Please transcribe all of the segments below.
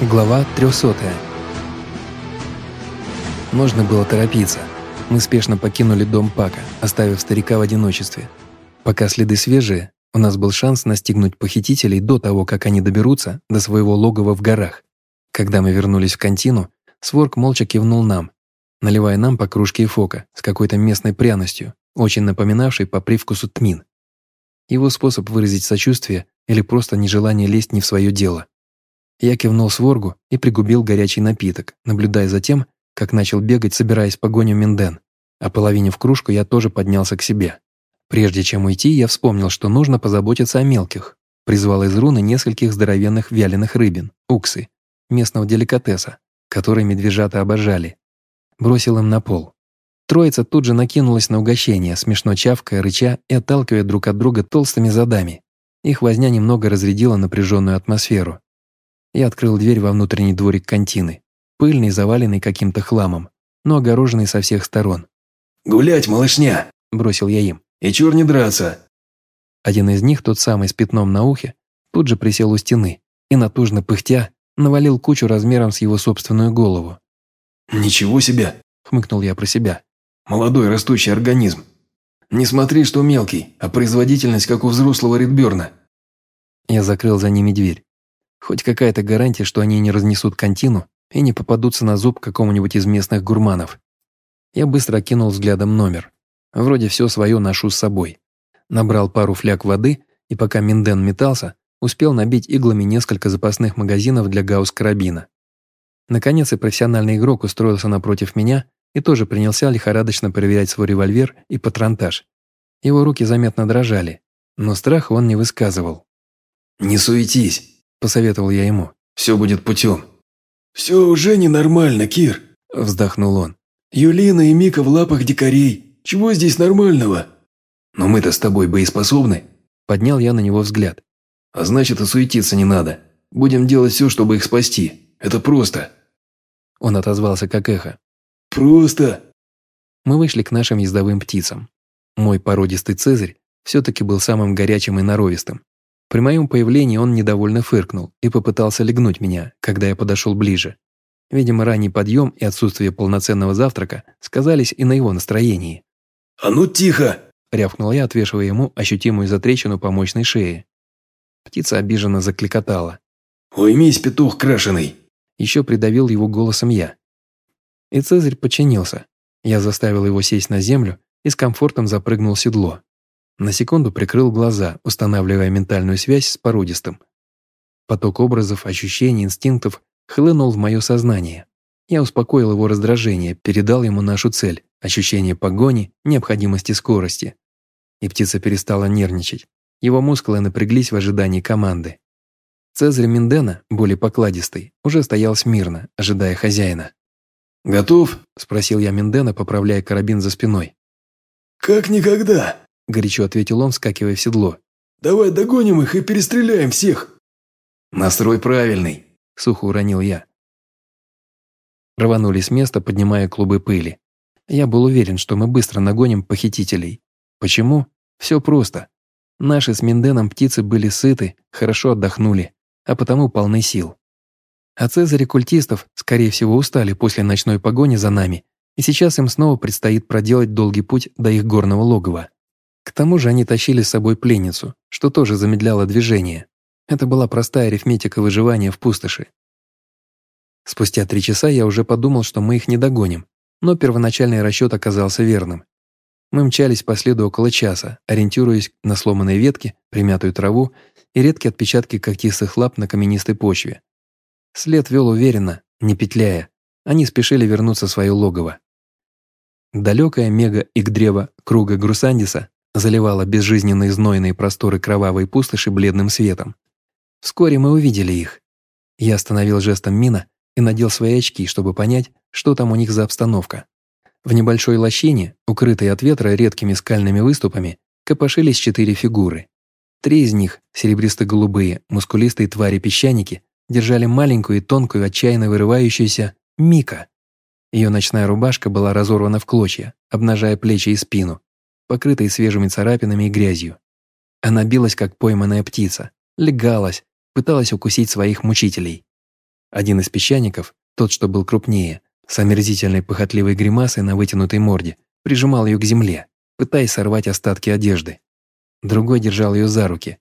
Глава 300. Нужно было торопиться. Мы спешно покинули дом Пака, оставив старика в одиночестве. Пока следы свежие, у нас был шанс настигнуть похитителей до того, как они доберутся до своего логова в горах. Когда мы вернулись в контину, Сворк молча кивнул нам, наливая нам по кружке фока с какой-то местной пряностью, очень напоминавшей по привкусу тмин. Его способ выразить сочувствие или просто нежелание лезть не в свое дело. Я кивнул своргу и пригубил горячий напиток, наблюдая за тем, как начал бегать, собираясь в погоню Минден. А половине в кружку я тоже поднялся к себе. Прежде чем уйти, я вспомнил, что нужно позаботиться о мелких. Призвал из руны нескольких здоровенных вяленых рыбин, уксы, местного деликатеса, которые медвежата обожали. Бросил им на пол. Троица тут же накинулась на угощение, смешно чавкая, рыча и отталкивая друг от друга толстыми задами. Их возня немного разрядила напряженную атмосферу. Я открыл дверь во внутренний дворик контины, пыльный, заваленный каким-то хламом, но огороженный со всех сторон. «Гулять, малышня!» – бросил я им. «И чур не драться!» Один из них, тот самый с пятном на ухе, тут же присел у стены и, натужно пыхтя, навалил кучу размером с его собственную голову. «Ничего себе!» – хмыкнул я про себя. «Молодой растущий организм. Не смотри, что мелкий, а производительность, как у взрослого Ридберна». Я закрыл за ними дверь. Хоть какая-то гарантия, что они не разнесут контину и не попадутся на зуб какому-нибудь из местных гурманов. Я быстро окинул взглядом номер. Вроде все свое ношу с собой. Набрал пару фляг воды, и пока Минден метался, успел набить иглами несколько запасных магазинов для гаусс-карабина. Наконец и профессиональный игрок устроился напротив меня и тоже принялся лихорадочно проверять свой револьвер и патронтаж. Его руки заметно дрожали, но страх он не высказывал. «Не суетись!» – посоветовал я ему. «Все будет путем». «Все уже ненормально, Кир», – вздохнул он. «Юлина и Мика в лапах дикарей. Чего здесь нормального?» «Но мы-то с тобой боеспособны», – поднял я на него взгляд. «А значит, и суетиться не надо. Будем делать все, чтобы их спасти. Это просто». Он отозвался как эхо. «Просто». Мы вышли к нашим ездовым птицам. Мой породистый цезарь все-таки был самым горячим и норовистым. При моем появлении он недовольно фыркнул и попытался легнуть меня, когда я подошел ближе. Видимо, ранний подъем и отсутствие полноценного завтрака сказались и на его настроении. «А ну тихо!» – рявкнул я, отвешивая ему ощутимую затрещину по мощной шее. Птица обиженно закликотала. «Уймись, петух крашеный!» Еще придавил его голосом я. И Цезарь подчинился. Я заставил его сесть на землю и с комфортом запрыгнул в седло. На секунду прикрыл глаза, устанавливая ментальную связь с породистым. Поток образов, ощущений, инстинктов хлынул в мое сознание. Я успокоил его раздражение, передал ему нашу цель, ощущение погони, необходимости скорости. И птица перестала нервничать. Его мускулы напряглись в ожидании команды. Цезарь Миндена, более покладистый, уже стоял смирно, ожидая хозяина. «Готов?» – спросил я Миндена, поправляя карабин за спиной. «Как никогда!» – горячо ответил он, вскакивая в седло. «Давай догоним их и перестреляем всех!» «Настрой правильный!» – сухо уронил я. Рванули с места, поднимая клубы пыли. Я был уверен, что мы быстро нагоним похитителей. Почему? Все просто. Наши с Минденом птицы были сыты, хорошо отдохнули, а потому полны сил. А Цезарь и культистов, скорее всего, устали после ночной погони за нами, и сейчас им снова предстоит проделать долгий путь до их горного логова. К тому же они тащили с собой пленницу, что тоже замедляло движение. Это была простая арифметика выживания в пустоши. Спустя три часа я уже подумал, что мы их не догоним, но первоначальный расчет оказался верным. Мы мчались по следу около часа, ориентируясь на сломанные ветки, примятую траву и редкие отпечатки когтистых лап на каменистой почве. След вел уверенно, не петляя. Они спешили вернуться в свое логово. Далекое мега-ик-древо круга Грусандиса заливала безжизненные знойные просторы кровавой пустоши бледным светом. Вскоре мы увидели их. Я остановил жестом мина и надел свои очки, чтобы понять, что там у них за обстановка. В небольшой лощине, укрытой от ветра редкими скальными выступами, копошились четыре фигуры. Три из них, серебристо-голубые, мускулистые твари-песчаники, держали маленькую и тонкую, отчаянно вырывающуюся Мика. Ее ночная рубашка была разорвана в клочья, обнажая плечи и спину, покрытой свежими царапинами и грязью. Она билась, как пойманная птица, легалась, пыталась укусить своих мучителей. Один из песчаников, тот, что был крупнее, с омерзительной похотливой гримасой на вытянутой морде, прижимал ее к земле, пытаясь сорвать остатки одежды. Другой держал ее за руки.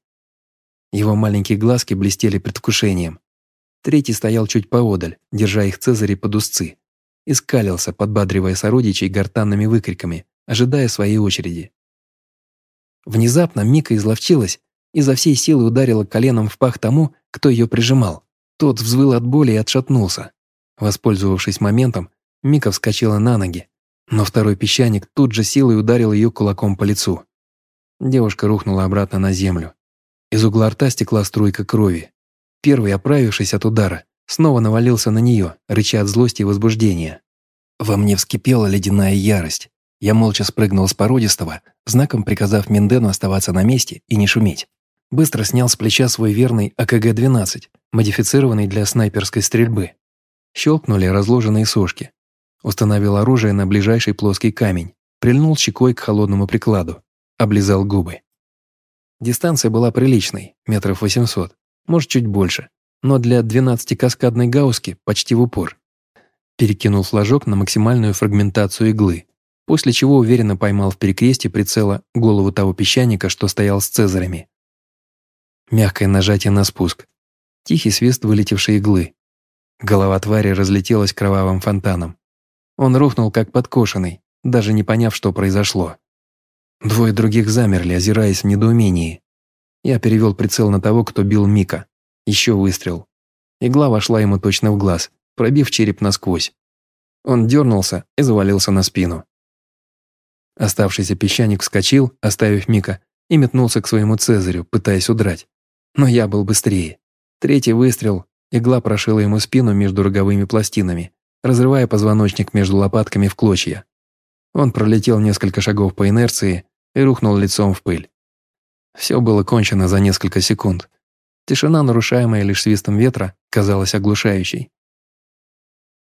Его маленькие глазки блестели предвкушением. Третий стоял чуть поодаль, держа их Цезаре под узцы, и скалился, подбадривая сородичей гортанными выкриками, ожидая своей очереди. Внезапно Мика изловчилась и за всей силы ударила коленом в пах тому, кто ее прижимал. Тот взвыл от боли и отшатнулся. Воспользовавшись моментом, Мика вскочила на ноги, но второй песчаник тут же силой ударил ее кулаком по лицу. Девушка рухнула обратно на землю. Из угла рта стекла струйка крови. Первый, оправившись от удара, снова навалился на нее, рыча от злости и возбуждения. Во мне вскипела ледяная ярость. Я молча спрыгнул с породистого, знаком приказав Миндену оставаться на месте и не шуметь. Быстро снял с плеча свой верный АКГ-12, модифицированный для снайперской стрельбы. Щелкнули разложенные сошки. Установил оружие на ближайший плоский камень, прильнул щекой к холодному прикладу, облизал губы. Дистанция была приличной, метров 800, может чуть больше, но для 12-каскадной гауски почти в упор. Перекинул флажок на максимальную фрагментацию иглы, после чего уверенно поймал в перекрестье прицела голову того песчаника, что стоял с цезарями. Мягкое нажатие на спуск. Тихий свист вылетевшей иглы. Голова твари разлетелась кровавым фонтаном. Он рухнул как подкошенный, даже не поняв, что произошло. Двое других замерли, озираясь в недоумении. Я перевел прицел на того, кто бил Мика. Еще выстрел. Игла вошла ему точно в глаз, пробив череп насквозь. Он дернулся и завалился на спину. Оставшийся песчаник вскочил, оставив Мика, и метнулся к своему Цезарю, пытаясь удрать. Но я был быстрее. Третий выстрел, игла прошила ему спину между роговыми пластинами, разрывая позвоночник между лопатками в клочья. Он пролетел несколько шагов по инерции и рухнул лицом в пыль. Все было кончено за несколько секунд. Тишина, нарушаемая лишь свистом ветра, казалась оглушающей.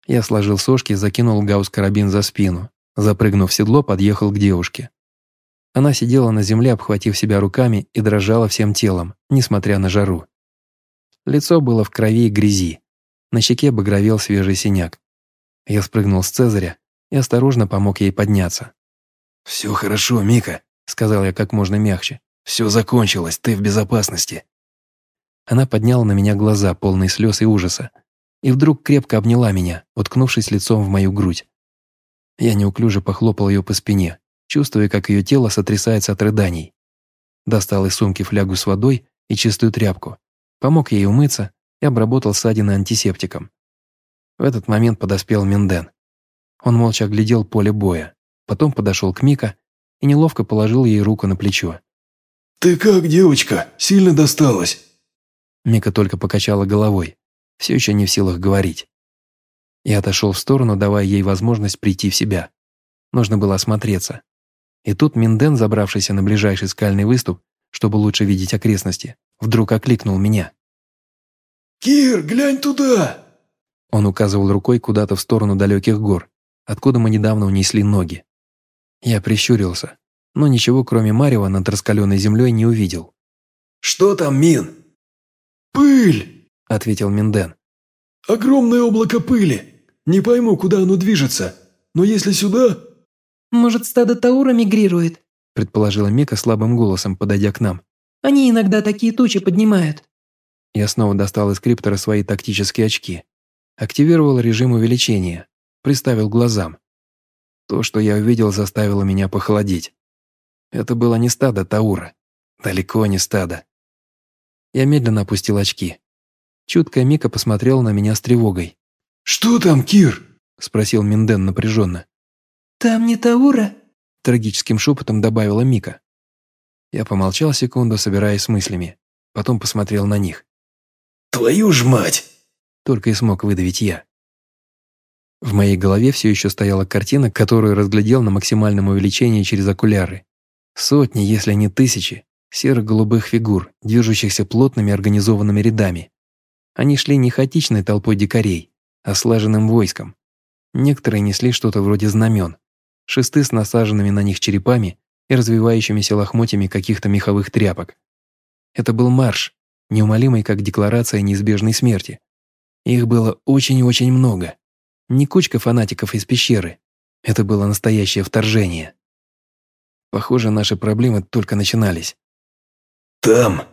Я сложил сошки и закинул гаусс-карабин за спину. Запрыгнув в седло, подъехал к девушке. Она сидела на земле, обхватив себя руками и дрожала всем телом, несмотря на жару. Лицо было в крови и грязи. На щеке багровел свежий синяк. Я спрыгнул с Цезаря и осторожно помог ей подняться. «Все хорошо, Мика», — сказал я как можно мягче. «Все закончилось, ты в безопасности». Она подняла на меня глаза, полные слез и ужаса, и вдруг крепко обняла меня, уткнувшись лицом в мою грудь. Я неуклюже похлопал ее по спине, чувствуя, как ее тело сотрясается от рыданий. Достал из сумки флягу с водой и чистую тряпку, помог ей умыться и обработал ссадины антисептиком. В этот момент подоспел Минден. Он молча оглядел поле боя, потом подошел к Мика и неловко положил ей руку на плечо. «Ты как, девочка? Сильно досталось?» Мика только покачала головой, все еще не в силах говорить. Я отошел в сторону, давая ей возможность прийти в себя. Нужно было осмотреться. И тут Минден, забравшийся на ближайший скальный выступ, чтобы лучше видеть окрестности, вдруг окликнул меня. «Кир, глянь туда!» Он указывал рукой куда-то в сторону далеких гор, откуда мы недавно унесли ноги. Я прищурился, но ничего кроме Марева над раскаленной землей не увидел. «Что там, Мин?» «Пыль!» – ответил Минден. «Огромное облако пыли. Не пойму, куда оно движется, но если сюда...» «Может, стадо Таура мигрирует?» – предположила Мика слабым голосом, подойдя к нам. «Они иногда такие тучи поднимают». Я снова достал из криптора свои тактические очки. Активировал режим увеличения, приставил глазам. То, что я увидел, заставило меня похолодеть. Это было не стадо Таура. Далеко не стадо. Я медленно опустил очки. Чуткая Мика посмотрела на меня с тревогой. «Что там, Кир?» – спросил Минден напряженно. «Там не Таура?» – трагическим шепотом добавила Мика. Я помолчал секунду, собираясь с мыслями. Потом посмотрел на них. «Твою ж мать!» только и смог выдавить я. В моей голове все еще стояла картина, которую разглядел на максимальном увеличении через окуляры. Сотни, если не тысячи, серо-голубых фигур, движущихся плотными организованными рядами. Они шли не хаотичной толпой дикарей, а слаженным войском. Некоторые несли что-то вроде знамен, шесты с насаженными на них черепами и развивающимися лохмотьями каких-то меховых тряпок. Это был марш, неумолимый как декларация неизбежной смерти, Их было очень-очень много. Не кучка фанатиков из пещеры. Это было настоящее вторжение. Похоже, наши проблемы только начинались. «Там!»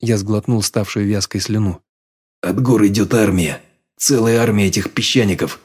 Я сглотнул ставшую вязкой слюну. «От гор идет армия. Целая армия этих песчаников.